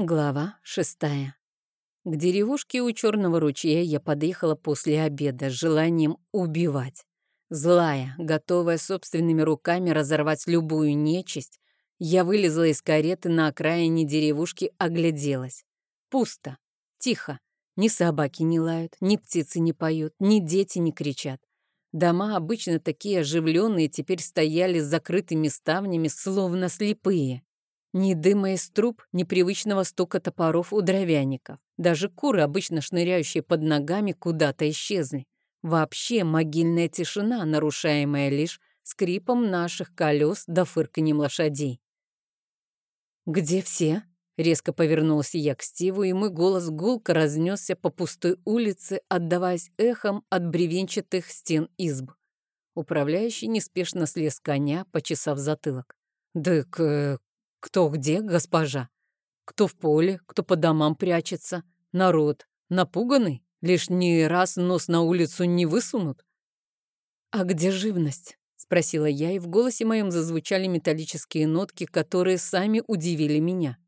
Глава шестая. К деревушке у Черного ручья я подъехала после обеда с желанием убивать. Злая, готовая собственными руками разорвать любую нечисть, я вылезла из кареты на окраине деревушки, огляделась. Пусто, тихо. Ни собаки не лают, ни птицы не поют, ни дети не кричат. Дома, обычно такие оживленные, теперь стояли с закрытыми ставнями, словно слепые. Ни дыма из труб, ни привычного стука топоров у дровяников. Даже куры, обычно шныряющие под ногами, куда-то исчезли. Вообще могильная тишина, нарушаемая лишь скрипом наших колес да фырканьем лошадей. «Где все?» — резко повернулся я к Стиву, и мой голос гулко разнесся по пустой улице, отдаваясь эхом от бревенчатых стен изб. Управляющий неспешно слез коня, почесав затылок. «Да к кто где, госпожа? Кто в поле, кто по домам прячется? Народ напуганный? Лишний раз нос на улицу не высунут? А где живность? Спросила я, и в голосе моем зазвучали металлические нотки, которые сами удивили меня.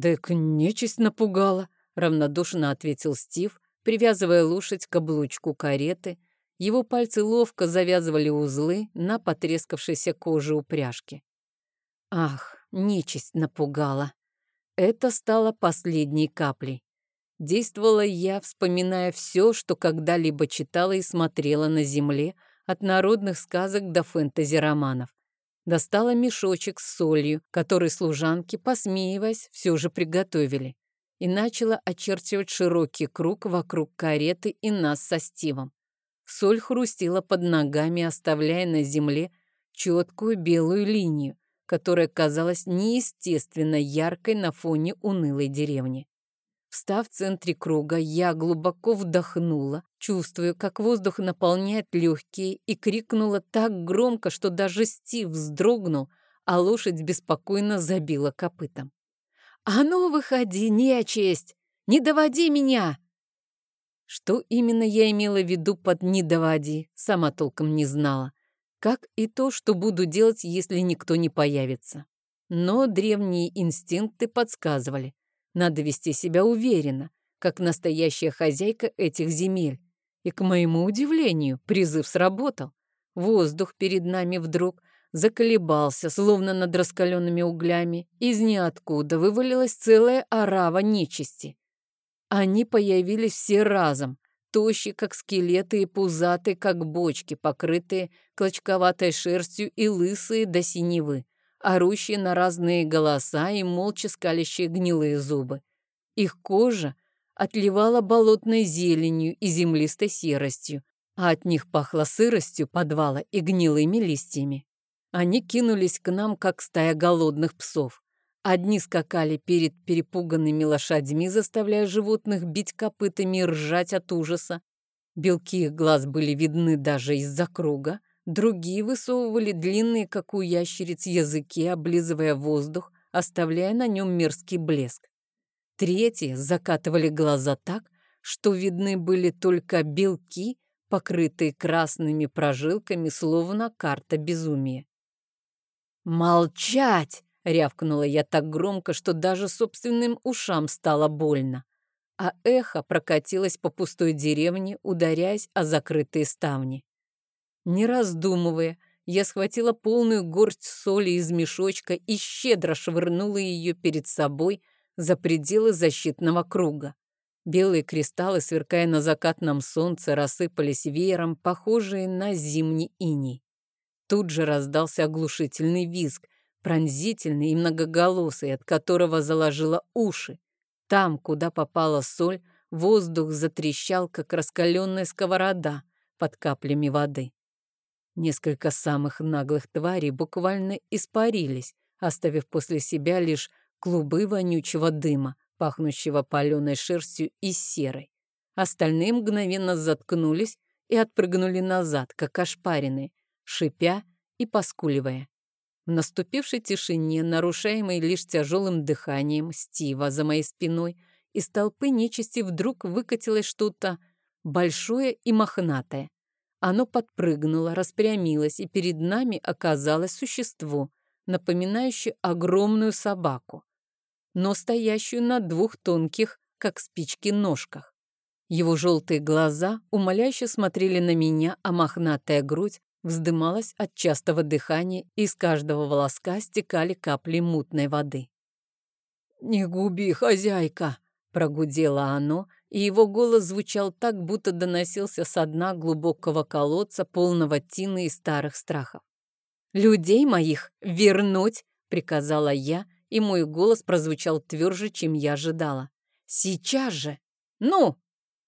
«Так нечисть напугала», — равнодушно ответил Стив, привязывая лошадь к облучку кареты. Его пальцы ловко завязывали узлы на потрескавшейся коже упряжки. Ах, нечисть напугала. Это стало последней каплей. Действовала я, вспоминая все, что когда-либо читала и смотрела на земле, от народных сказок до фэнтези-романов. Достала мешочек с солью, который служанки, посмеиваясь, все же приготовили, и начала очерчивать широкий круг вокруг кареты и нас со Стивом. Соль хрустила под ногами, оставляя на земле четкую белую линию, которая казалась неестественно яркой на фоне унылой деревни. Встав в центре круга, я глубоко вдохнула, чувствуя, как воздух наполняет легкие, и крикнула так громко, что даже Стив вздрогнул, а лошадь беспокойно забила копытом. «А ну, выходи, нечисть! Не доводи меня!» Что именно я имела в виду под «не доводи», сама толком не знала как и то, что буду делать, если никто не появится. Но древние инстинкты подсказывали, надо вести себя уверенно, как настоящая хозяйка этих земель. И, к моему удивлению, призыв сработал. Воздух перед нами вдруг заколебался, словно над раскаленными углями. Из ниоткуда вывалилась целая орава нечисти. Они появились все разом, тощие, как скелеты, и пузатые, как бочки, покрытые клочковатой шерстью и лысые до синевы, орущие на разные голоса и молча скалящие гнилые зубы. Их кожа отливала болотной зеленью и землистой серостью, а от них пахло сыростью подвала и гнилыми листьями. Они кинулись к нам, как стая голодных псов. Одни скакали перед перепуганными лошадьми, заставляя животных бить копытами и ржать от ужаса. Белки их глаз были видны даже из-за круга. Другие высовывали длинные, как у ящериц, языки, облизывая воздух, оставляя на нем мерзкий блеск. Третьи закатывали глаза так, что видны были только белки, покрытые красными прожилками, словно карта безумия. «Молчать!» Рявкнула я так громко, что даже собственным ушам стало больно. А эхо прокатилось по пустой деревне, ударяясь о закрытые ставни. Не раздумывая, я схватила полную горсть соли из мешочка и щедро швырнула ее перед собой за пределы защитного круга. Белые кристаллы, сверкая на закатном солнце, рассыпались веером, похожие на зимний иней. Тут же раздался оглушительный визг, пронзительный и многоголосый, от которого заложило уши. Там, куда попала соль, воздух затрещал, как раскаленная сковорода под каплями воды. Несколько самых наглых тварей буквально испарились, оставив после себя лишь клубы вонючего дыма, пахнущего паленой шерстью и серой. Остальные мгновенно заткнулись и отпрыгнули назад, как ошпаренные, шипя и поскуливая. В наступившей тишине, нарушаемой лишь тяжелым дыханием Стива за моей спиной, из толпы нечисти вдруг выкатилось что-то большое и мохнатое. Оно подпрыгнуло, распрямилось, и перед нами оказалось существо, напоминающее огромную собаку. но стоящую на двух тонких, как спички, ножках. Его желтые глаза умоляюще смотрели на меня, а мохнатая грудь вздымалась от частого дыхания, и с каждого волоска стекали капли мутной воды. «Не губи, хозяйка!» — прогудело оно, и его голос звучал так, будто доносился со дна глубокого колодца, полного тины и старых страхов. «Людей моих вернуть!» — приказала я, и мой голос прозвучал тверже, чем я ожидала. «Сейчас же! Ну!»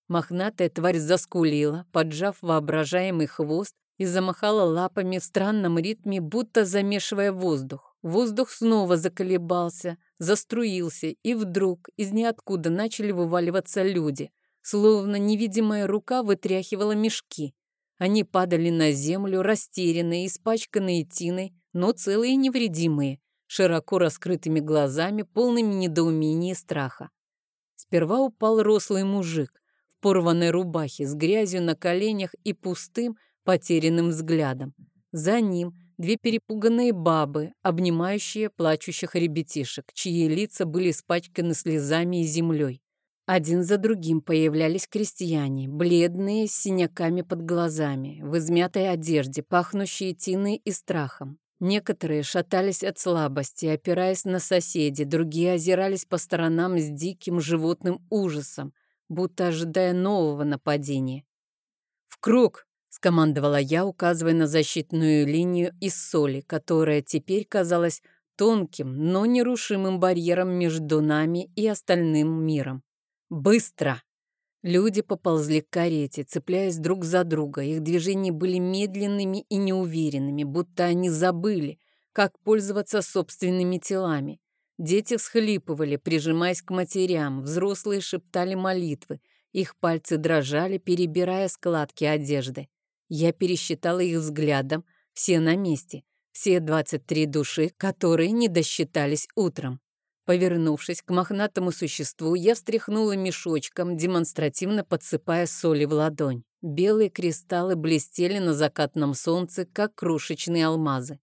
Мохнатая тварь заскулила, поджав воображаемый хвост и замахала лапами в странном ритме, будто замешивая воздух. Воздух снова заколебался, заструился, и вдруг из ниоткуда начали вываливаться люди, словно невидимая рука вытряхивала мешки. Они падали на землю, растерянные, испачканные тиной, но целые и невредимые, широко раскрытыми глазами, полными недоумения и страха. Сперва упал рослый мужик, порванной рубахе, с грязью на коленях и пустым, потерянным взглядом. За ним две перепуганные бабы, обнимающие плачущих ребятишек, чьи лица были испачканы слезами и землей. Один за другим появлялись крестьяне, бледные, с синяками под глазами, в измятой одежде, пахнущие тиной и страхом. Некоторые шатались от слабости, опираясь на соседей, другие озирались по сторонам с диким животным ужасом, будто ожидая нового нападения. «В круг!» — скомандовала я, указывая на защитную линию из соли, которая теперь казалась тонким, но нерушимым барьером между нами и остальным миром. «Быстро!» Люди поползли к карете, цепляясь друг за друга. Их движения были медленными и неуверенными, будто они забыли, как пользоваться собственными телами. Дети всхлипывали, прижимаясь к матерям, взрослые шептали молитвы, их пальцы дрожали, перебирая складки одежды. Я пересчитала их взглядом, все на месте, все 23 души, которые не досчитались утром. Повернувшись к мохнатому существу, я встряхнула мешочком, демонстративно подсыпая соли в ладонь. Белые кристаллы блестели на закатном солнце, как крошечные алмазы.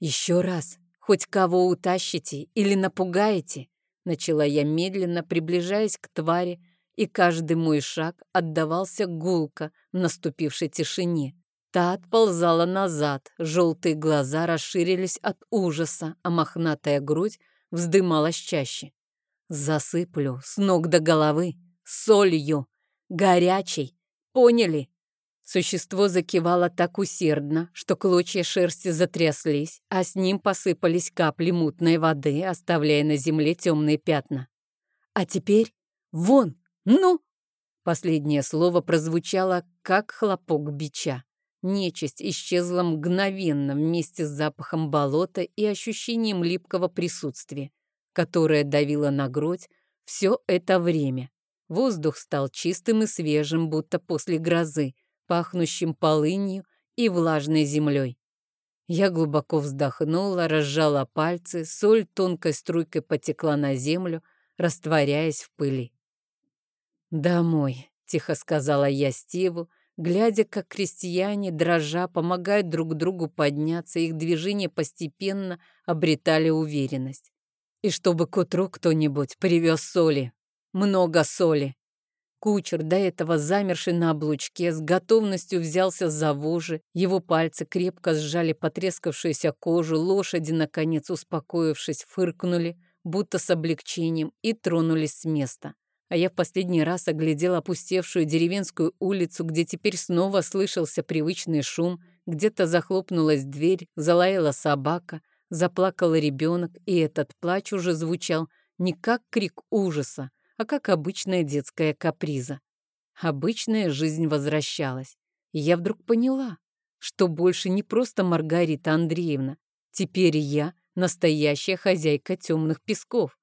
«Еще раз!» Хоть кого утащите или напугаете, начала я медленно, приближаясь к твари, и каждый мой шаг отдавался гулко в наступившей тишине. Та отползала назад, желтые глаза расширились от ужаса, а мохнатая грудь вздымалась чаще. Засыплю с ног до головы, солью, горячей, поняли? Существо закивало так усердно, что клочья шерсти затряслись, а с ним посыпались капли мутной воды, оставляя на земле темные пятна. «А теперь вон! Ну!» Последнее слово прозвучало, как хлопок бича. Нечисть исчезла мгновенно вместе с запахом болота и ощущением липкого присутствия, которое давило на грудь все это время. Воздух стал чистым и свежим, будто после грозы, пахнущим полынью и влажной землей. Я глубоко вздохнула, разжала пальцы, соль тонкой струйкой потекла на землю, растворяясь в пыли. «Домой», — тихо сказала я Стиву, глядя, как крестьяне, дрожа, помогают друг другу подняться, их движения постепенно обретали уверенность. И чтобы к утру кто-нибудь привез соли, много соли. Кучер, до этого замерший на облучке, с готовностью взялся за вожжи, его пальцы крепко сжали потрескавшуюся кожу, лошади, наконец успокоившись, фыркнули, будто с облегчением, и тронулись с места. А я в последний раз оглядел опустевшую деревенскую улицу, где теперь снова слышался привычный шум, где-то захлопнулась дверь, залаяла собака, заплакал ребенок, и этот плач уже звучал не как крик ужаса, а как обычная детская каприза. Обычная жизнь возвращалась. И я вдруг поняла, что больше не просто Маргарита Андреевна. Теперь я настоящая хозяйка темных песков.